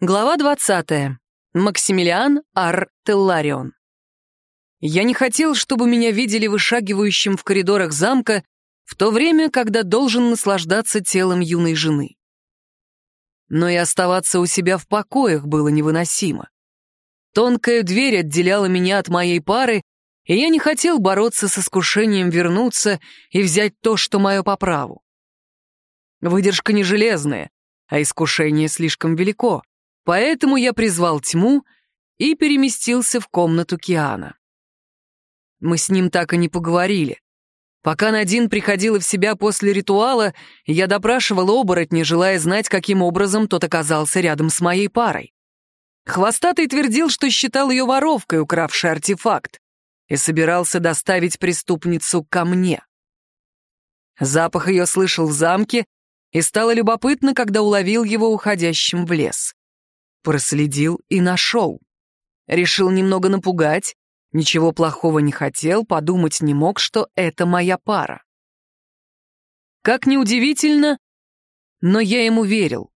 Глава 20. Максимилиан Ар Телларион. Я не хотел, чтобы меня видели вышагивающим в коридорах замка в то время, когда должен наслаждаться телом юной жены. Но и оставаться у себя в покоях было невыносимо. Тонкая дверь отделяла меня от моей пары, и я не хотел бороться с искушением вернуться и взять то, что мое по праву. Выдержка не железная, а искушение слишком велико. Поэтому я призвал тьму и переместился в комнату Киана. Мы с ним так и не поговорили. Пока Надин приходила в себя после ритуала, я допрашивал оборотня, желая знать, каким образом тот оказался рядом с моей парой. Хвостатый твердил, что считал ее воровкой, укравшей артефакт, и собирался доставить преступницу ко мне. Запах ее слышал в замке, и стало любопытно, когда уловил его уходящим в лес. Проследил и нашел. Решил немного напугать, ничего плохого не хотел, подумать не мог, что это моя пара. Как ни удивительно, но я ему верил.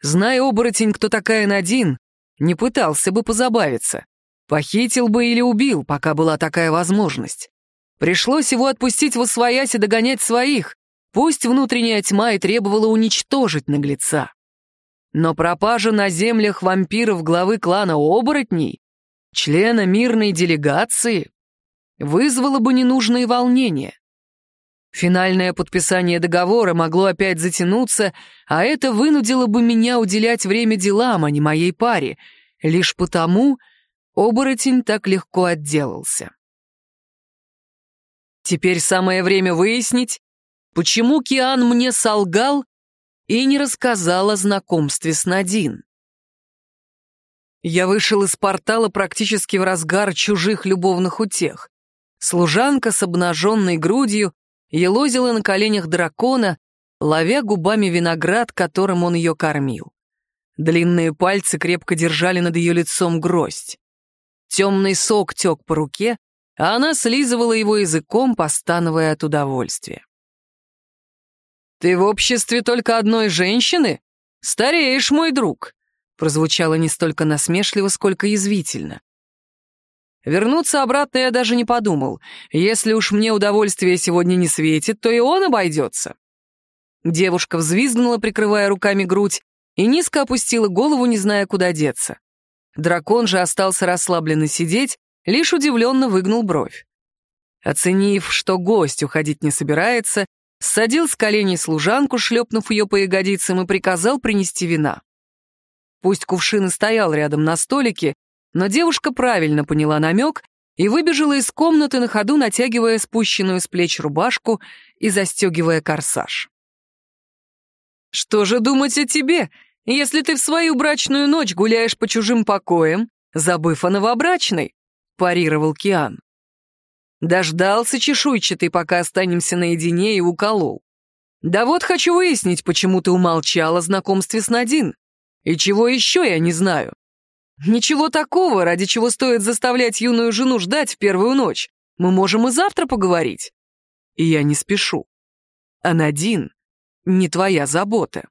Зная оборотень, кто такая Надин, не пытался бы позабавиться. Похитил бы или убил, пока была такая возможность. Пришлось его отпустить в освоясь и догонять своих, пусть внутренняя тьма и требовала уничтожить наглеца. Но пропажа на землях вампиров главы клана оборотней, члена мирной делегации, вызвала бы ненужные волнения. Финальное подписание договора могло опять затянуться, а это вынудило бы меня уделять время делам, а не моей паре. Лишь потому оборотень так легко отделался. Теперь самое время выяснить, почему Киан мне солгал и не рассказал о знакомстве с Надин. Я вышел из портала практически в разгар чужих любовных утех. Служанка с обнаженной грудью елозила на коленях дракона, ловя губами виноград, которым он ее кормил. Длинные пальцы крепко держали над ее лицом гроздь. Темный сок тек по руке, а она слизывала его языком, постановая от удовольствия. «Ты в обществе только одной женщины? Стареешь, мой друг!» прозвучало не столько насмешливо, сколько язвительно. Вернуться обратно я даже не подумал. Если уж мне удовольствие сегодня не светит, то и он обойдется. Девушка взвизгнула, прикрывая руками грудь, и низко опустила голову, не зная, куда деться. Дракон же остался расслабленно сидеть, лишь удивленно выгнул бровь. Оценив, что гость уходить не собирается, Садил с коленей служанку, шлепнув ее по ягодицам, и приказал принести вина. Пусть кувшин и стоял рядом на столике, но девушка правильно поняла намек и выбежала из комнаты на ходу, натягивая спущенную с плеч рубашку и застегивая корсаж. «Что же думать о тебе, если ты в свою брачную ночь гуляешь по чужим покоям, забыв о новобрачной?» — парировал Киан. Дождался чешуйчатый, пока останемся наедине, и уколол. Да вот хочу выяснить, почему ты умолчал о знакомстве с Надин. И чего еще я не знаю. Ничего такого, ради чего стоит заставлять юную жену ждать в первую ночь. Мы можем и завтра поговорить. И я не спешу. А Надин не твоя забота.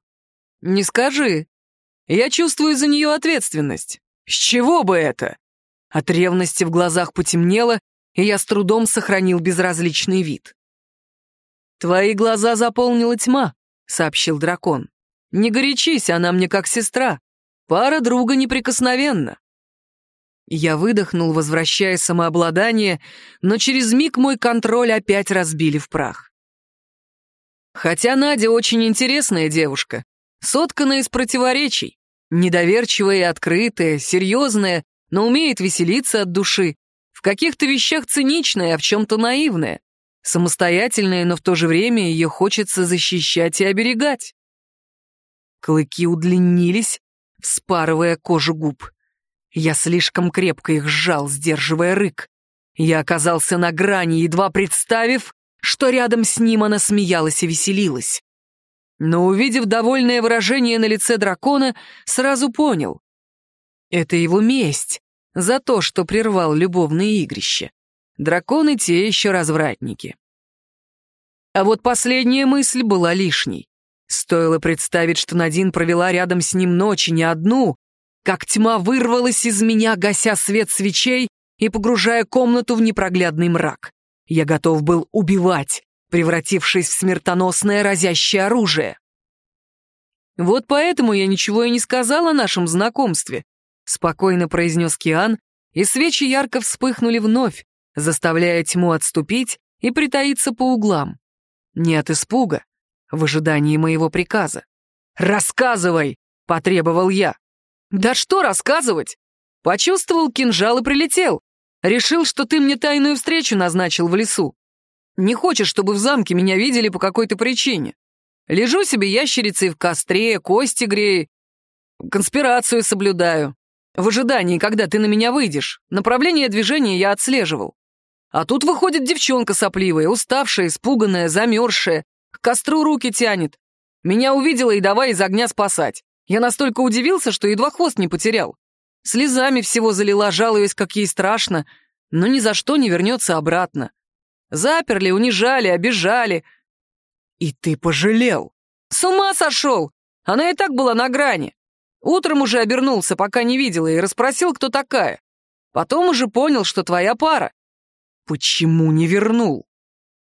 Не скажи. Я чувствую за нее ответственность. С чего бы это? От ревности в глазах потемнело, и я с трудом сохранил безразличный вид. «Твои глаза заполнила тьма», — сообщил дракон. «Не горячись, она мне как сестра. Пара друга неприкосновенна». Я выдохнул, возвращая самообладание, но через миг мой контроль опять разбили в прах. Хотя Надя очень интересная девушка, сотканная из противоречий, недоверчивая и открытая, серьезная, но умеет веселиться от души, в каких-то вещах циничная, а в чем-то наивная. Самостоятельная, но в то же время ее хочется защищать и оберегать. Клыки удлинились, вспарывая кожу губ. Я слишком крепко их сжал, сдерживая рык. Я оказался на грани, едва представив, что рядом с ним она смеялась и веселилась. Но, увидев довольное выражение на лице дракона, сразу понял. Это его месть, за то, что прервал любовные игрища. Драконы те еще развратники. А вот последняя мысль была лишней. Стоило представить, что Надин провела рядом с ним ночи не одну, как тьма вырвалась из меня, гася свет свечей и погружая комнату в непроглядный мрак. Я готов был убивать, превратившись в смертоносное разящее оружие. «Вот поэтому я ничего и не сказал о нашем знакомстве», — спокойно произнес Киан, и свечи ярко вспыхнули вновь, заставляя тьму отступить и притаиться по углам. Не от испуга, в ожидании моего приказа. «Рассказывай!» — потребовал я. «Да что рассказывать?» Почувствовал кинжал и прилетел. Решил, что ты мне тайную встречу назначил в лесу. Не хочешь, чтобы в замке меня видели по какой-то причине. Лежу себе ящерицей в костре, кости грею, конспирацию соблюдаю. В ожидании, когда ты на меня выйдешь. Направление движения я отслеживал. А тут выходит девчонка сопливая, уставшая, испуганная, замерзшая. К костру руки тянет. Меня увидела и давай из огня спасать. Я настолько удивился, что едва хвост не потерял. Слезами всего залила, жалуясь, как ей страшно, но ни за что не вернется обратно. Заперли, унижали, обижали. И ты пожалел. С ума сошел! Она и так была на грани. Утром уже обернулся, пока не видела, и расспросил, кто такая. Потом уже понял, что твоя пара. Почему не вернул?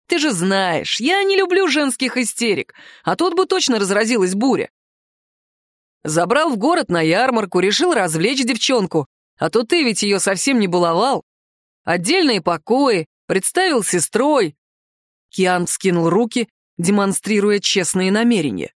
Ты же знаешь, я не люблю женских истерик, а тут бы точно разразилась буря. Забрал в город на ярмарку, решил развлечь девчонку, а то ты ведь ее совсем не баловал. Отдельные покои, представил сестрой. Киан вскинул руки, демонстрируя честные намерения.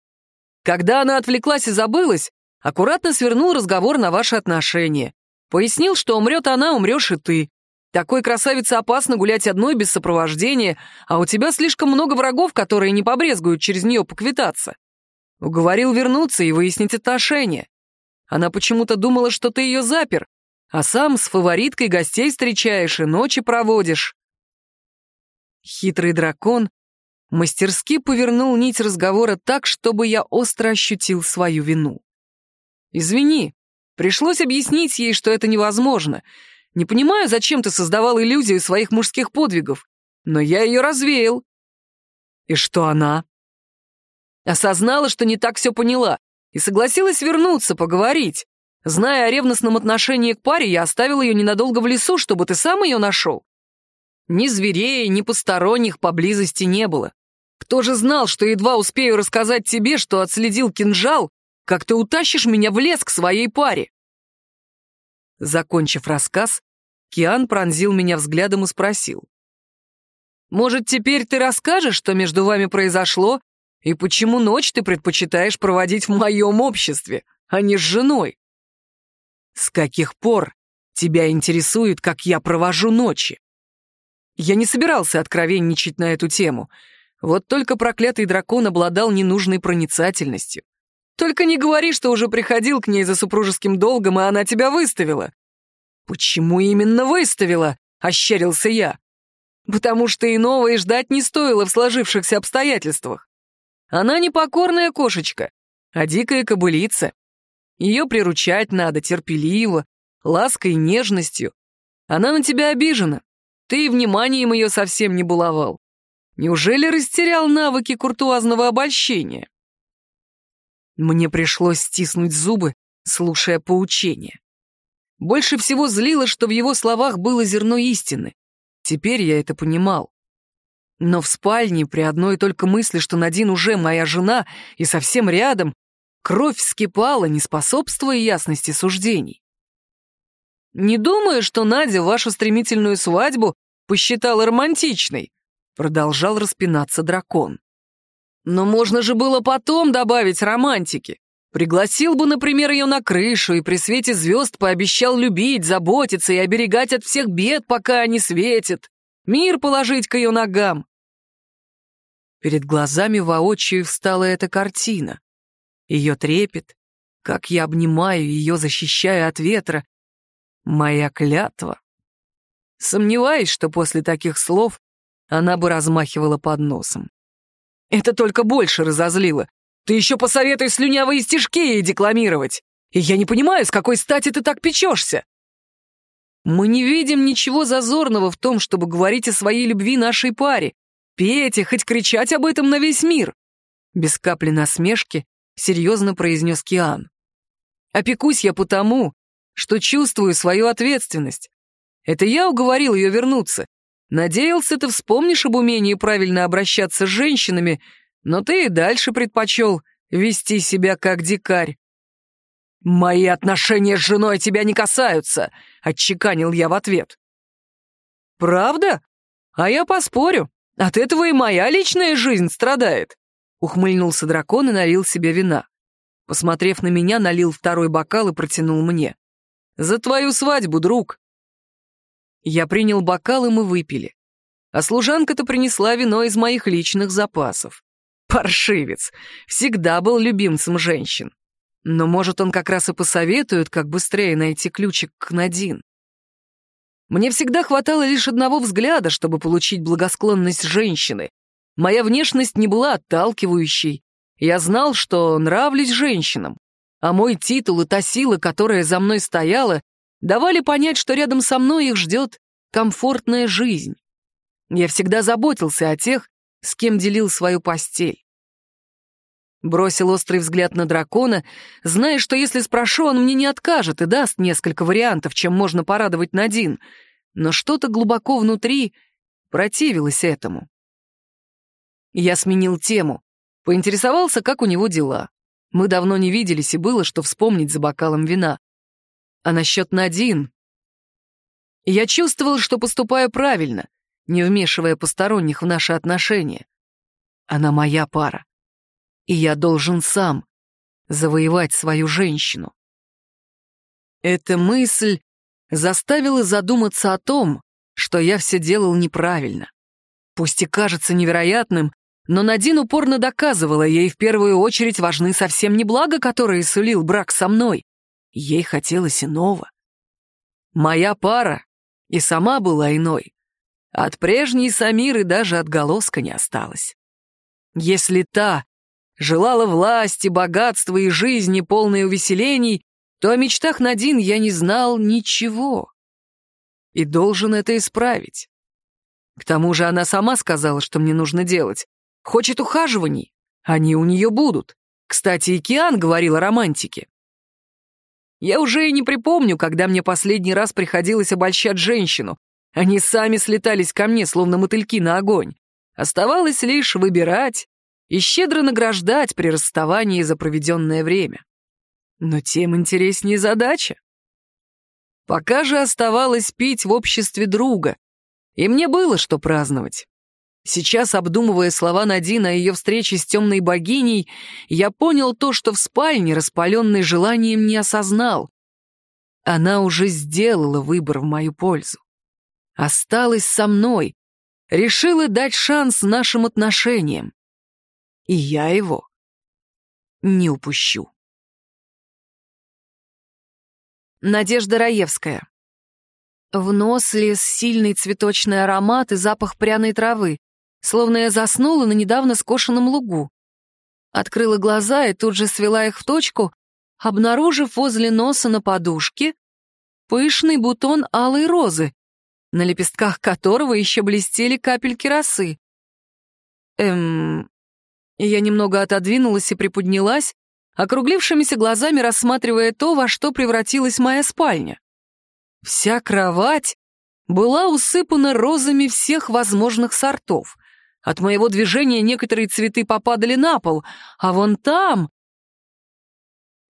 Когда она отвлеклась и забылась, аккуратно свернул разговор на ваши отношения. Пояснил, что умрет она, умрешь и ты. Такой красавице опасно гулять одной без сопровождения, а у тебя слишком много врагов, которые не побрезгуют через нее поквитаться. Уговорил вернуться и выяснить отношения. Она почему-то думала, что ты ее запер, а сам с фавориткой гостей встречаешь и ночи проводишь. Хитрый дракон мастерски повернул нить разговора так, чтобы я остро ощутил свою вину. «Извини, пришлось объяснить ей, что это невозможно. Не понимаю, зачем ты создавал иллюзию своих мужских подвигов, но я ее развеял». «И что она?» Осознала, что не так все поняла, и согласилась вернуться, поговорить. Зная о ревностном отношении к паре, я оставил ее ненадолго в лесу, чтобы ты сам ее нашел. Ни зверей, ни посторонних поблизости не было. Кто же знал, что едва успею рассказать тебе, что отследил кинжал, как ты утащишь меня в лес к своей паре?» Закончив рассказ, Киан пронзил меня взглядом и спросил. «Может, теперь ты расскажешь, что между вами произошло, и почему ночь ты предпочитаешь проводить в моем обществе, а не с женой? С каких пор тебя интересует, как я провожу ночи?» Я не собирался откровенничать на эту тему. Вот только проклятый дракон обладал ненужной проницательностью. Только не говори, что уже приходил к ней за супружеским долгом, и она тебя выставила. Почему именно выставила? Ощерился я. Потому что иного и ждать не стоило в сложившихся обстоятельствах. Она не покорная кошечка, а дикая кобылица. Ее приручать надо терпеливо, лаской и нежностью. Она на тебя обижена, ты и вниманием ее совсем не баловал. Неужели растерял навыки куртуазного обольщения? Мне пришлось стиснуть зубы, слушая поучение. Больше всего злило, что в его словах было зерно истины. Теперь я это понимал. Но в спальне при одной только мысли, что Надин уже моя жена и совсем рядом, кровь вскипала, не способствуя ясности суждений. Не думаю, что Надя вашу стремительную свадьбу посчитала романтичной, продолжал распинаться дракон. Но можно же было потом добавить романтики. Пригласил бы, например, ее на крышу и при свете звезд пообещал любить, заботиться и оберегать от всех бед, пока они светят. Мир положить к ее ногам. Перед глазами воочию встала эта картина. Ее трепет, как я обнимаю ее, защищая от ветра, Моя клятва. Сомневаюсь, что после таких слов она бы размахивала под носом. Это только больше разозлило. Ты еще посоветуй слюнявые стишки ей декламировать. И я не понимаю, с какой стати ты так печешься. Мы не видим ничего зазорного в том, чтобы говорить о своей любви нашей паре, петь и хоть кричать об этом на весь мир. Без капли насмешки серьезно произнес Киан. Опекусь я потому, что чувствую свою ответственность. Это я уговорил ее вернуться. Надеялся, ты вспомнишь об умении правильно обращаться с женщинами, но ты и дальше предпочел вести себя как дикарь. «Мои отношения с женой тебя не касаются», — отчеканил я в ответ. «Правда? А я поспорю. От этого и моя личная жизнь страдает», — ухмыльнулся дракон и налил себе вина. Посмотрев на меня, налил второй бокал и протянул мне. «За твою свадьбу, друг!» Я принял бокал, и мы выпили. А служанка-то принесла вино из моих личных запасов. Паршивец! Всегда был любимцем женщин. Но, может, он как раз и посоветует, как быстрее найти ключик к Надин. Мне всегда хватало лишь одного взгляда, чтобы получить благосклонность женщины. Моя внешность не была отталкивающей. Я знал, что нравлюсь женщинам. А мой титул и та сила, которая за мной стояла, давали понять, что рядом со мной их ждет комфортная жизнь. Я всегда заботился о тех, с кем делил свою постель. Бросил острый взгляд на дракона, зная, что если спрошу, он мне не откажет и даст несколько вариантов, чем можно порадовать Надин, но что-то глубоко внутри противилось этому. Я сменил тему, поинтересовался, как у него дела. Мы давно не виделись, и было, что вспомнить за бокалом вина. А насчет Надин... Я чувствовал, что поступаю правильно, не вмешивая посторонних в наши отношения. Она моя пара и я должен сам завоевать свою женщину. Эта мысль заставила задуматься о том, что я все делал неправильно. Пусть и кажется невероятным, но Надин упорно доказывала, ей в первую очередь важны совсем не блага, которые сулил брак со мной. Ей хотелось иного. Моя пара и сама была иной. От прежней Самиры даже отголоска не осталось. Если та желала власти, богатства и жизни, полной увеселений, то о мечтах Надин я не знал ничего. И должен это исправить. К тому же она сама сказала, что мне нужно делать. Хочет ухаживаний. Они у нее будут. Кстати, и Киан говорил о романтике. Я уже и не припомню, когда мне последний раз приходилось обольщать женщину. Они сами слетались ко мне, словно мотыльки на огонь. Оставалось лишь выбирать и щедро награждать при расставании за проведенное время. Но тем интереснее задача. Пока же оставалось пить в обществе друга, и мне было что праздновать. Сейчас, обдумывая слова Надина о ее встрече с темной богиней, я понял то, что в спальне, распаленный желанием, не осознал. Она уже сделала выбор в мою пользу. Осталась со мной, решила дать шанс нашим отношениям и я его не упущу. Надежда Раевская. В нос лез сильный цветочный аромат и запах пряной травы, словно я заснула на недавно скошенном лугу. Открыла глаза и тут же свела их в точку, обнаружив возле носа на подушке пышный бутон алой розы, на лепестках которого еще блестели капельки росы. Эм, я немного отодвинулась и приподнялась, округлившимися глазами рассматривая то, во что превратилась моя спальня. Вся кровать была усыпана розами всех возможных сортов. От моего движения некоторые цветы попадали на пол, а вон там...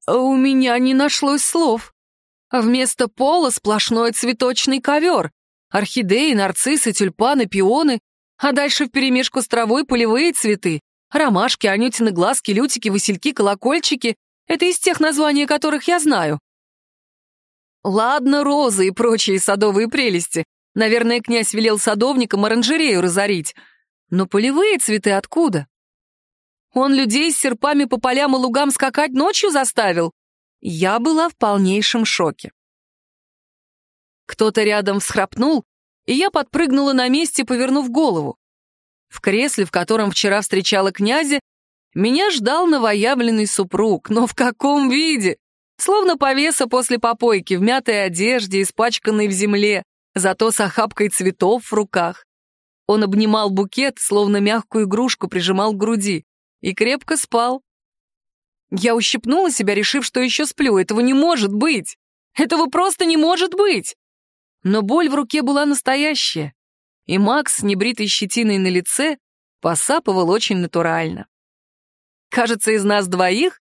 У меня не нашлось слов. Вместо пола сплошной цветочный ковер. Орхидеи, нарциссы, тюльпаны, пионы, а дальше вперемешку с травой полевые цветы, Ромашки, анютины глазки, лютики, васильки, колокольчики — это из тех названий, которых я знаю. Ладно, розы и прочие садовые прелести. Наверное, князь велел садовникам оранжерею разорить. Но полевые цветы откуда? Он людей с серпами по полям и лугам скакать ночью заставил? Я была в полнейшем шоке. Кто-то рядом всхрапнул, и я подпрыгнула на месте, повернув голову. В кресле, в котором вчера встречала князя, меня ждал новоявленный супруг, но в каком виде? Словно повеса после попойки, в мятой одежде, испачканной в земле, зато с охапкой цветов в руках. Он обнимал букет, словно мягкую игрушку прижимал к груди. И крепко спал. Я ущипнула себя, решив, что еще сплю. Этого не может быть! Этого просто не может быть! Но боль в руке была настоящая, и Макс с небритой щетиной на лице посапывал очень натурально. Кажется, из нас двоих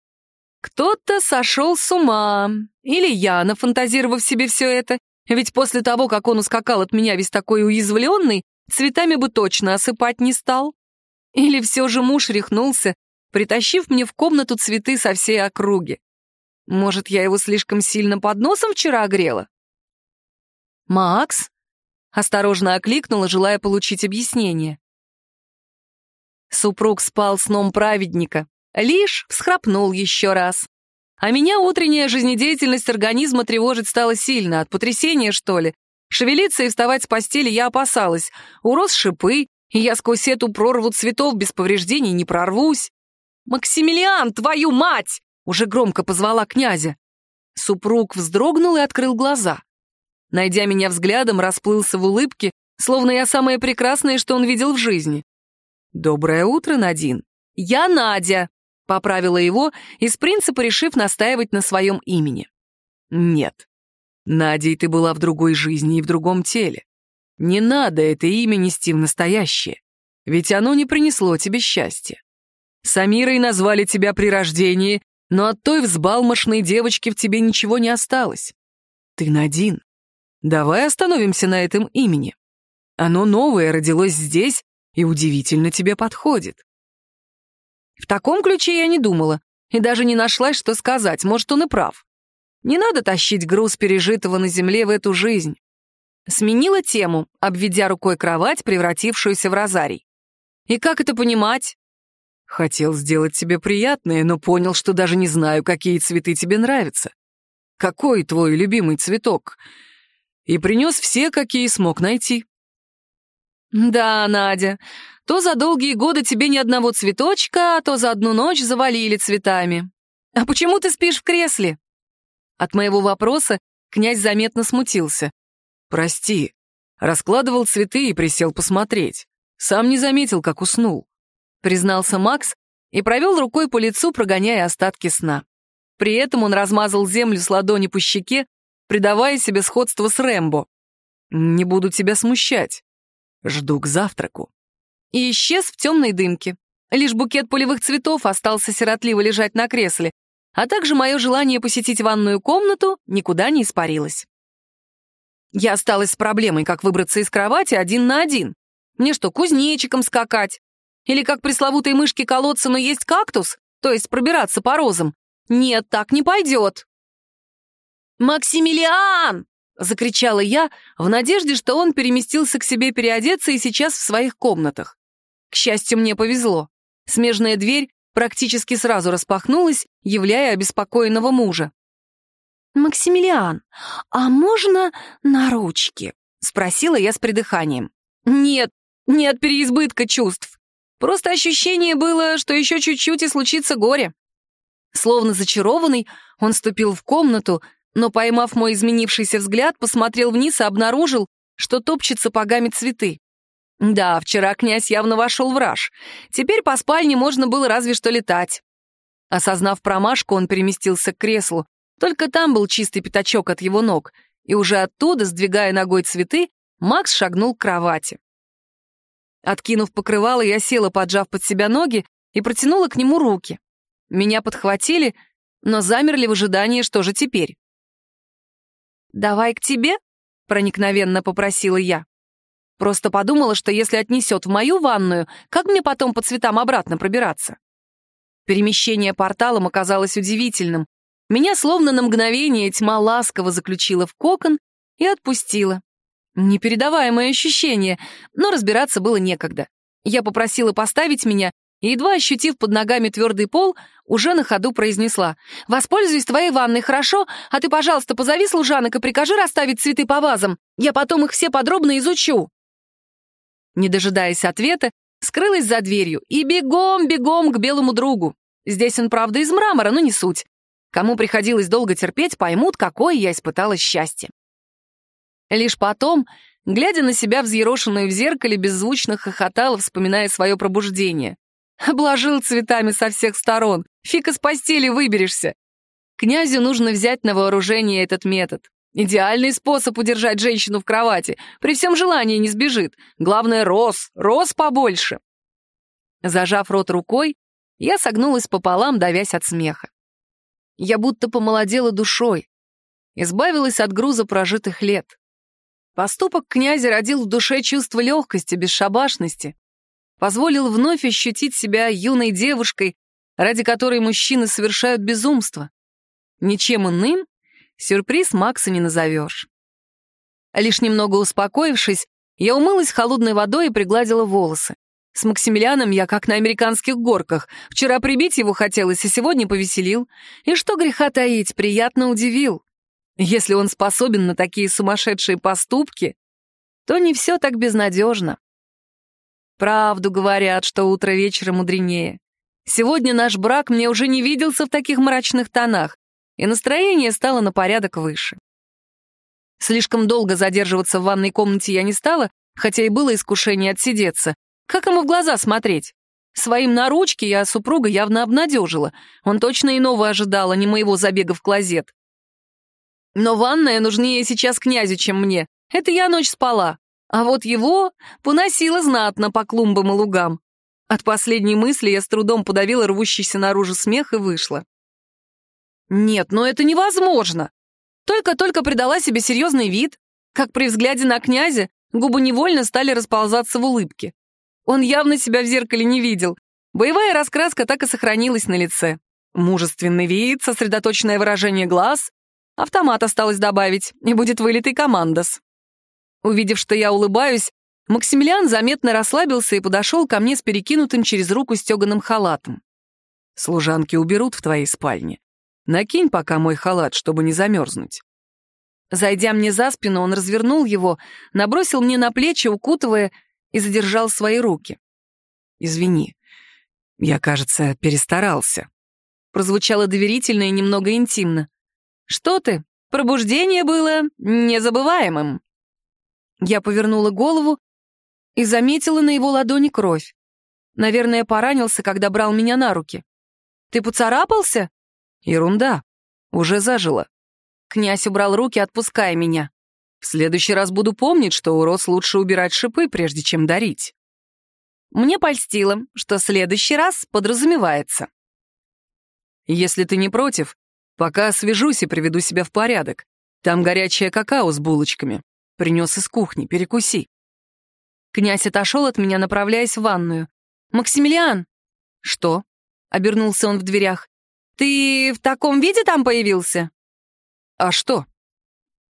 кто-то сошел с ума. Или я, нафантазировав себе все это. Ведь после того, как он ускакал от меня весь такой уязвленный, цветами бы точно осыпать не стал. Или все же муж рехнулся, притащив мне в комнату цветы со всей округи. Может, я его слишком сильно под носом вчера огрела? «Макс?» — осторожно окликнула, желая получить объяснение. Супруг спал сном праведника, лишь всхрапнул еще раз. А меня утренняя жизнедеятельность организма тревожить стала сильно, от потрясения, что ли. Шевелиться и вставать с постели я опасалась. Урос шипы, и я сквозь эту прорву цветов без повреждений не прорвусь. «Максимилиан, твою мать!» — уже громко позвала князя. Супруг вздрогнул и открыл глаза. Найдя меня взглядом, расплылся в улыбке, словно я самое прекрасное, что он видел в жизни. «Доброе утро, Надин!» «Я Надя!» — поправила его, из принципа решив настаивать на своем имени. «Нет. Надей ты была в другой жизни и в другом теле. Не надо это имя нести в настоящее, ведь оно не принесло тебе счастья. Самирой назвали тебя при рождении, но от той взбалмошной девочки в тебе ничего не осталось. Ты Надин. Давай остановимся на этом имени. Оно новое, родилось здесь и удивительно тебе подходит. В таком ключе я не думала и даже не нашлась, что сказать, может, он и прав. Не надо тащить груз пережитого на земле в эту жизнь. Сменила тему, обведя рукой кровать, превратившуюся в розарий. И как это понимать? Хотел сделать тебе приятное, но понял, что даже не знаю, какие цветы тебе нравятся. Какой твой любимый цветок? И принес все, какие смог найти. Да, Надя, то за долгие годы тебе ни одного цветочка, а то за одну ночь завалили цветами. А почему ты спишь в кресле? От моего вопроса князь заметно смутился. Прости, раскладывал цветы и присел посмотреть. Сам не заметил, как уснул признался Макс и провел рукой по лицу, прогоняя остатки сна. При этом он размазал землю с ладони по щеке, придавая себе сходство с Рэмбо. «Не буду тебя смущать. Жду к завтраку». И исчез в темной дымке. Лишь букет полевых цветов остался сиротливо лежать на кресле, а также мое желание посетить ванную комнату никуда не испарилось. Я осталась с проблемой, как выбраться из кровати один на один. Мне что, кузнечиком скакать? Или как пресловутой мышке колоться, но есть кактус, то есть пробираться по розам. Нет, так не пойдет. «Максимилиан!» — закричала я, в надежде, что он переместился к себе переодеться и сейчас в своих комнатах. К счастью, мне повезло. Смежная дверь практически сразу распахнулась, являя обеспокоенного мужа. «Максимилиан, а можно на ручки?» — спросила я с придыханием. «Нет, не от переизбытка чувств. Просто ощущение было, что еще чуть-чуть и случится горе. Словно зачарованный, он ступил в комнату, но, поймав мой изменившийся взгляд, посмотрел вниз и обнаружил, что топчет сапогами цветы. Да, вчера князь явно вошел в раж. Теперь по спальне можно было разве что летать. Осознав промашку, он переместился к креслу. Только там был чистый пятачок от его ног, и уже оттуда, сдвигая ногой цветы, Макс шагнул к кровати. Откинув покрывало, я села, поджав под себя ноги, и протянула к нему руки. Меня подхватили, но замерли в ожидании, что же теперь. «Давай к тебе?» — проникновенно попросила я. Просто подумала, что если отнесет в мою ванную, как мне потом по цветам обратно пробираться? Перемещение порталом оказалось удивительным. Меня словно на мгновение тьма ласково заключила в кокон и отпустила. Непередаваемое ощущение, но разбираться было некогда. Я попросила поставить меня, и, едва ощутив под ногами твердый пол, уже на ходу произнесла «Воспользуюсь твоей ванной, хорошо? А ты, пожалуйста, позови служанок и прикажи расставить цветы по вазам. Я потом их все подробно изучу». Не дожидаясь ответа, скрылась за дверью и бегом-бегом к белому другу. Здесь он, правда, из мрамора, но не суть. Кому приходилось долго терпеть, поймут, какое я испытала счастье. Лишь потом, глядя на себя взъерошенную в зеркале, беззвучно хохотала, вспоминая свое пробуждение. Обложил цветами со всех сторон. Фиг из постели выберешься. Князю нужно взять на вооружение этот метод. Идеальный способ удержать женщину в кровати. При всем желании не сбежит. Главное, рос, рос побольше. Зажав рот рукой, я согнулась пополам, давясь от смеха. Я будто помолодела душой, избавилась от груза прожитых лет. Поступок князя родил в душе чувство легкости, бесшабашности, позволил вновь ощутить себя юной девушкой, ради которой мужчины совершают безумство. Ничем иным сюрприз Макса не назовешь. Лишь немного успокоившись, я умылась холодной водой и пригладила волосы. С Максимилианом я как на американских горках. Вчера прибить его хотелось, и сегодня повеселил. И что греха таить, приятно удивил. Если он способен на такие сумасшедшие поступки, то не все так безнадежно. Правду говорят, что утро вечера мудренее. Сегодня наш брак мне уже не виделся в таких мрачных тонах, и настроение стало на порядок выше. Слишком долго задерживаться в ванной комнате я не стала, хотя и было искушение отсидеться. Как ему в глаза смотреть? Своим на ручке я супруга явно обнадежила. Он точно иного ожидал, а не моего забега в клозет. Но ванная нужнее сейчас князю, чем мне. Это я ночь спала. А вот его поносило знатно по клумбам и лугам. От последней мысли я с трудом подавила рвущийся наружу смех и вышла. Нет, ну это невозможно. Только-только придала себе серьезный вид, как при взгляде на князя губы невольно стали расползаться в улыбке. Он явно себя в зеркале не видел. Боевая раскраска так и сохранилась на лице. Мужественный вид, сосредоточенное выражение глаз. Автомат осталось добавить, и будет вылитый командос. Увидев, что я улыбаюсь, Максимилиан заметно расслабился и подошел ко мне с перекинутым через руку стеганым халатом. «Служанки уберут в твоей спальне. Накинь пока мой халат, чтобы не замерзнуть». Зайдя мне за спину, он развернул его, набросил мне на плечи, укутывая, и задержал свои руки. «Извини, я, кажется, перестарался». Прозвучало доверительно и немного интимно. «Что ты? Пробуждение было незабываемым». Я повернула голову и заметила на его ладони кровь. Наверное, поранился, когда брал меня на руки. «Ты поцарапался?» «Ерунда. Уже зажило». Князь убрал руки, отпуская меня. «В следующий раз буду помнить, что у роз лучше убирать шипы, прежде чем дарить». Мне польстило, что следующий раз подразумевается. «Если ты не против, пока освежусь и приведу себя в порядок. Там горячее какао с булочками. Принес из кухни, перекуси». Князь отошел от меня, направляясь в ванную. «Максимилиан!» «Что?» — обернулся он в дверях. «Ты в таком виде там появился?» «А что?»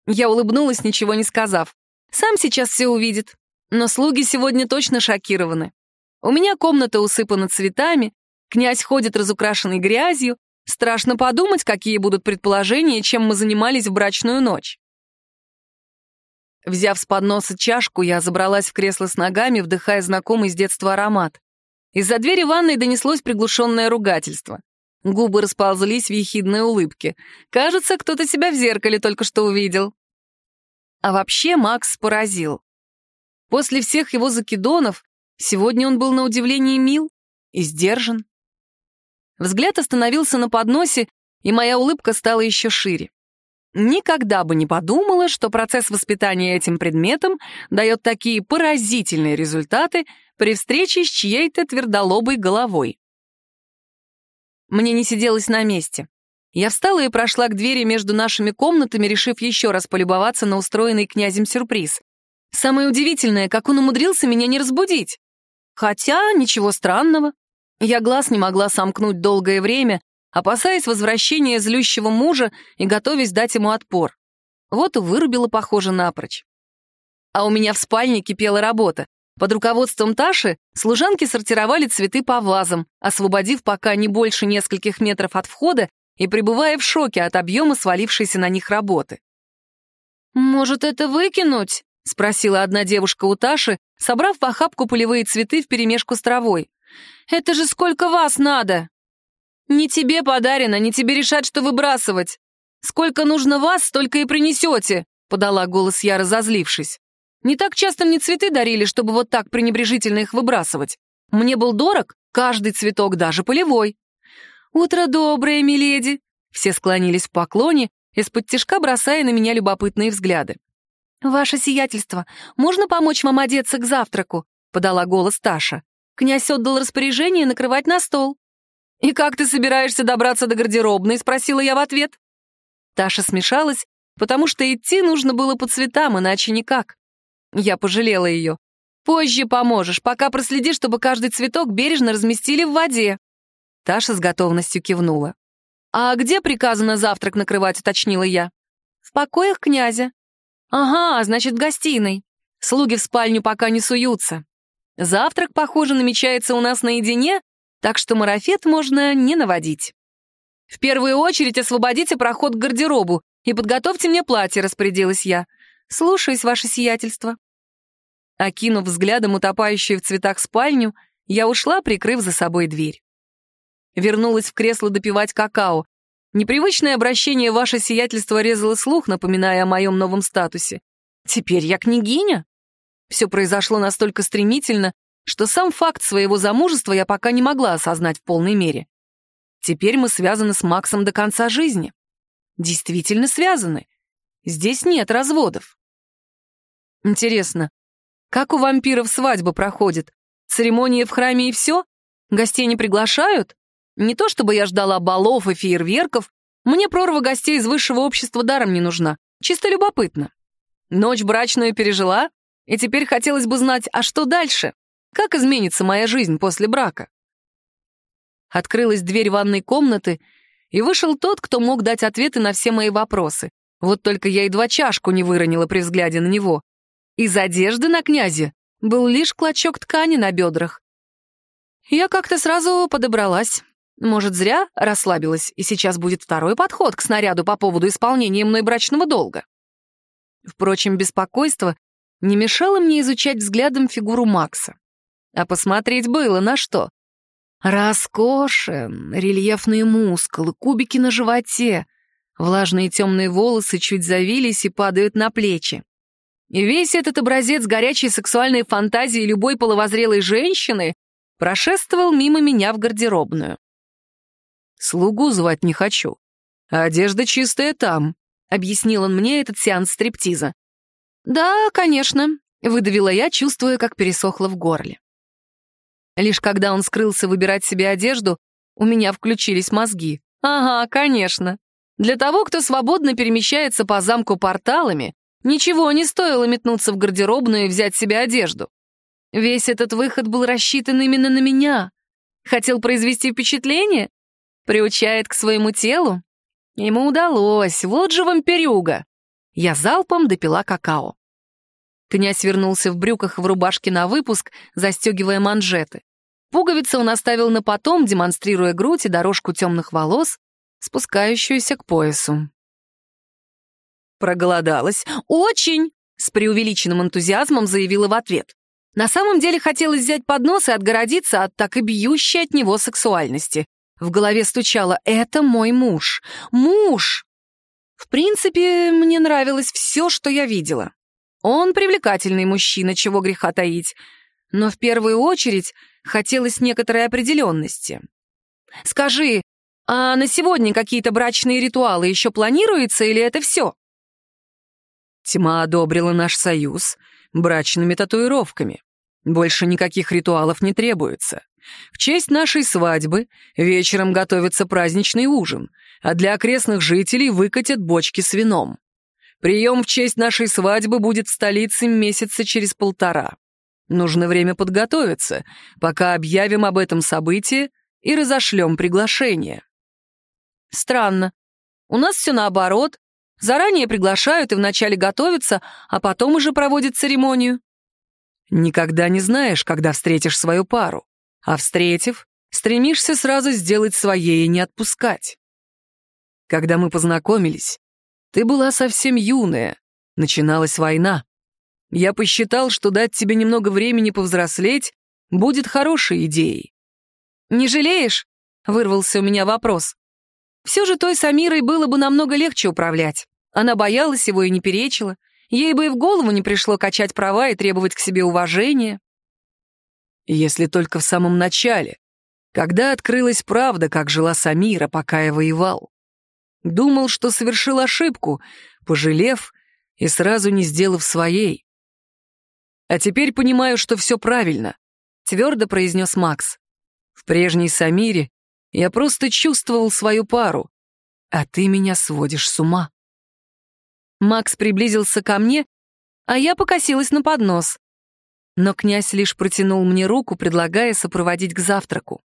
Я улыбнулась, ничего не сказав. «Сам сейчас все увидит. Но слуги сегодня точно шокированы. У меня комната усыпана цветами, князь ходит разукрашенный грязью. Страшно подумать, какие будут предположения, чем мы занимались в брачную ночь». Взяв с подноса чашку, я забралась в кресло с ногами, вдыхая знакомый с детства аромат. Из-за двери ванной донеслось приглушенное ругательство. Губы расползлись в ехидной улыбке. Кажется, кто-то себя в зеркале только что увидел. А вообще Макс поразил. После всех его закидонов сегодня он был на удивление мил и сдержан. Взгляд остановился на подносе, и моя улыбка стала еще шире. Никогда бы не подумала, что процесс воспитания этим предметом дает такие поразительные результаты при встрече с чьей-то твердолобой головой. Мне не сиделось на месте. Я встала и прошла к двери между нашими комнатами, решив еще раз полюбоваться на устроенный князем сюрприз. Самое удивительное, как он умудрился меня не разбудить. Хотя ничего странного. Я глаз не могла сомкнуть долгое время, опасаясь возвращения злющего мужа и готовясь дать ему отпор. Вот и вырубила, похоже, напрочь. А у меня в спальне кипела работа. Под руководством Таши служанки сортировали цветы по вазам, освободив пока не больше нескольких метров от входа и пребывая в шоке от объема свалившейся на них работы. «Может, это выкинуть?» — спросила одна девушка у Таши, собрав в охапку полевые цветы вперемешку с травой. «Это же сколько вас надо!» «Не тебе подарено, не тебе решать, что выбрасывать. Сколько нужно вас, столько и принесете», — подала голос я, разозлившись. «Не так часто мне цветы дарили, чтобы вот так пренебрежительно их выбрасывать. Мне был дорог каждый цветок, даже полевой. «Утро доброе, миледи!» Все склонились в поклоне, из-под тишка бросая на меня любопытные взгляды. «Ваше сиятельство, можно помочь вам одеться к завтраку?» — подала голос Таша. «Князь отдал распоряжение накрывать на стол». «И как ты собираешься добраться до гардеробной?» — спросила я в ответ. Таша смешалась, потому что идти нужно было по цветам, иначе никак. Я пожалела ее. «Позже поможешь, пока проследи, чтобы каждый цветок бережно разместили в воде». Таша с готовностью кивнула. «А где приказано завтрак накрывать?» — уточнила я. «В покоях князя». «Ага, значит, в гостиной. Слуги в спальню пока не суются. Завтрак, похоже, намечается у нас наедине, так что марафет можно не наводить. В первую очередь освободите проход к гардеробу и подготовьте мне платье», — распорядилась я. «Слушаюсь, ваше сиятельство». Окинув взглядом утопающую в цветах спальню, я ушла, прикрыв за собой дверь. Вернулась в кресло допивать какао. Непривычное обращение ваше сиятельство резало слух, напоминая о моем новом статусе. Теперь я княгиня. Все произошло настолько стремительно, что сам факт своего замужества я пока не могла осознать в полной мере. Теперь мы связаны с Максом до конца жизни. Действительно связаны. Здесь нет разводов. Интересно, как у вампиров свадьба проходит? Церемония в храме и все? Гостей не приглашают? Не то чтобы я ждала балов и фейерверков, мне прорва гостей из высшего общества даром не нужна. Чисто любопытно. Ночь брачную пережила, и теперь хотелось бы знать, а что дальше? Как изменится моя жизнь после брака? Открылась дверь ванной комнаты, и вышел тот, кто мог дать ответы на все мои вопросы. Вот только я едва чашку не выронила при взгляде на него. Из одежды на князе был лишь клочок ткани на бедрах. Я как-то сразу подобралась. Может, зря расслабилась, и сейчас будет второй подход к снаряду по поводу исполнения мной брачного долга. Впрочем, беспокойство не мешало мне изучать взглядом фигуру Макса. А посмотреть было на что. Роскошен, рельефные мускулы, кубики на животе, влажные темные волосы чуть завились и падают на плечи. И весь этот образец горячей сексуальной фантазии любой половозрелой женщины прошествовал мимо меня в гардеробную. «Слугу звать не хочу. Одежда чистая там», — объяснил он мне этот сеанс стриптиза. «Да, конечно», — выдавила я, чувствуя, как пересохло в горле. Лишь когда он скрылся выбирать себе одежду, у меня включились мозги. «Ага, конечно. Для того, кто свободно перемещается по замку порталами, Ничего не стоило метнуться в гардеробную и взять себе одежду. Весь этот выход был рассчитан именно на меня. Хотел произвести впечатление? Приучает к своему телу? Ему удалось, вот же вампирюга. Я залпом допила какао. Князь вернулся в брюках и в рубашке на выпуск, застегивая манжеты. Пуговицы он оставил на потом, демонстрируя грудь и дорожку темных волос, спускающуюся к поясу. Проголодалась. Очень! С преувеличенным энтузиазмом заявила в ответ. На самом деле хотелось взять поднос и отгородиться от так и бьющей от него сексуальности. В голове стучало «Это мой муж! Муж!» В принципе, мне нравилось все, что я видела. Он привлекательный мужчина, чего греха таить. Но в первую очередь хотелось некоторой определенности. «Скажи, а на сегодня какие-то брачные ритуалы еще планируются или это все?» Тьма одобрила наш союз брачными татуировками. Больше никаких ритуалов не требуется. В честь нашей свадьбы вечером готовится праздничный ужин, а для окрестных жителей выкатят бочки с вином. Прием в честь нашей свадьбы будет в столице месяца через полтора. Нужно время подготовиться, пока объявим об этом событии и разошлем приглашение. Странно. У нас все наоборот. Заранее приглашают и вначале готовятся, а потом уже проводят церемонию. Никогда не знаешь, когда встретишь свою пару, а встретив, стремишься сразу сделать своей и не отпускать. Когда мы познакомились, ты была совсем юная, начиналась война. Я посчитал, что дать тебе немного времени повзрослеть будет хорошей идеей. «Не жалеешь?» — вырвался у меня вопрос. Все же той Самирой было бы намного легче управлять. Она боялась его и не перечила. Ей бы и в голову не пришло качать права и требовать к себе уважения. Если только в самом начале, когда открылась правда, как жила Самира, пока я воевал. Думал, что совершил ошибку, пожалев и сразу не сделав своей. А теперь понимаю, что все правильно, твердо произнес Макс. В прежней Самире я просто чувствовал свою пару, а ты меня сводишь с ума. Макс приблизился ко мне, а я покосилась на поднос. Но князь лишь протянул мне руку, предлагая сопроводить к завтраку.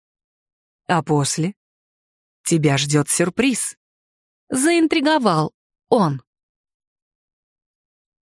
А после тебя ждет сюрприз. Заинтриговал он.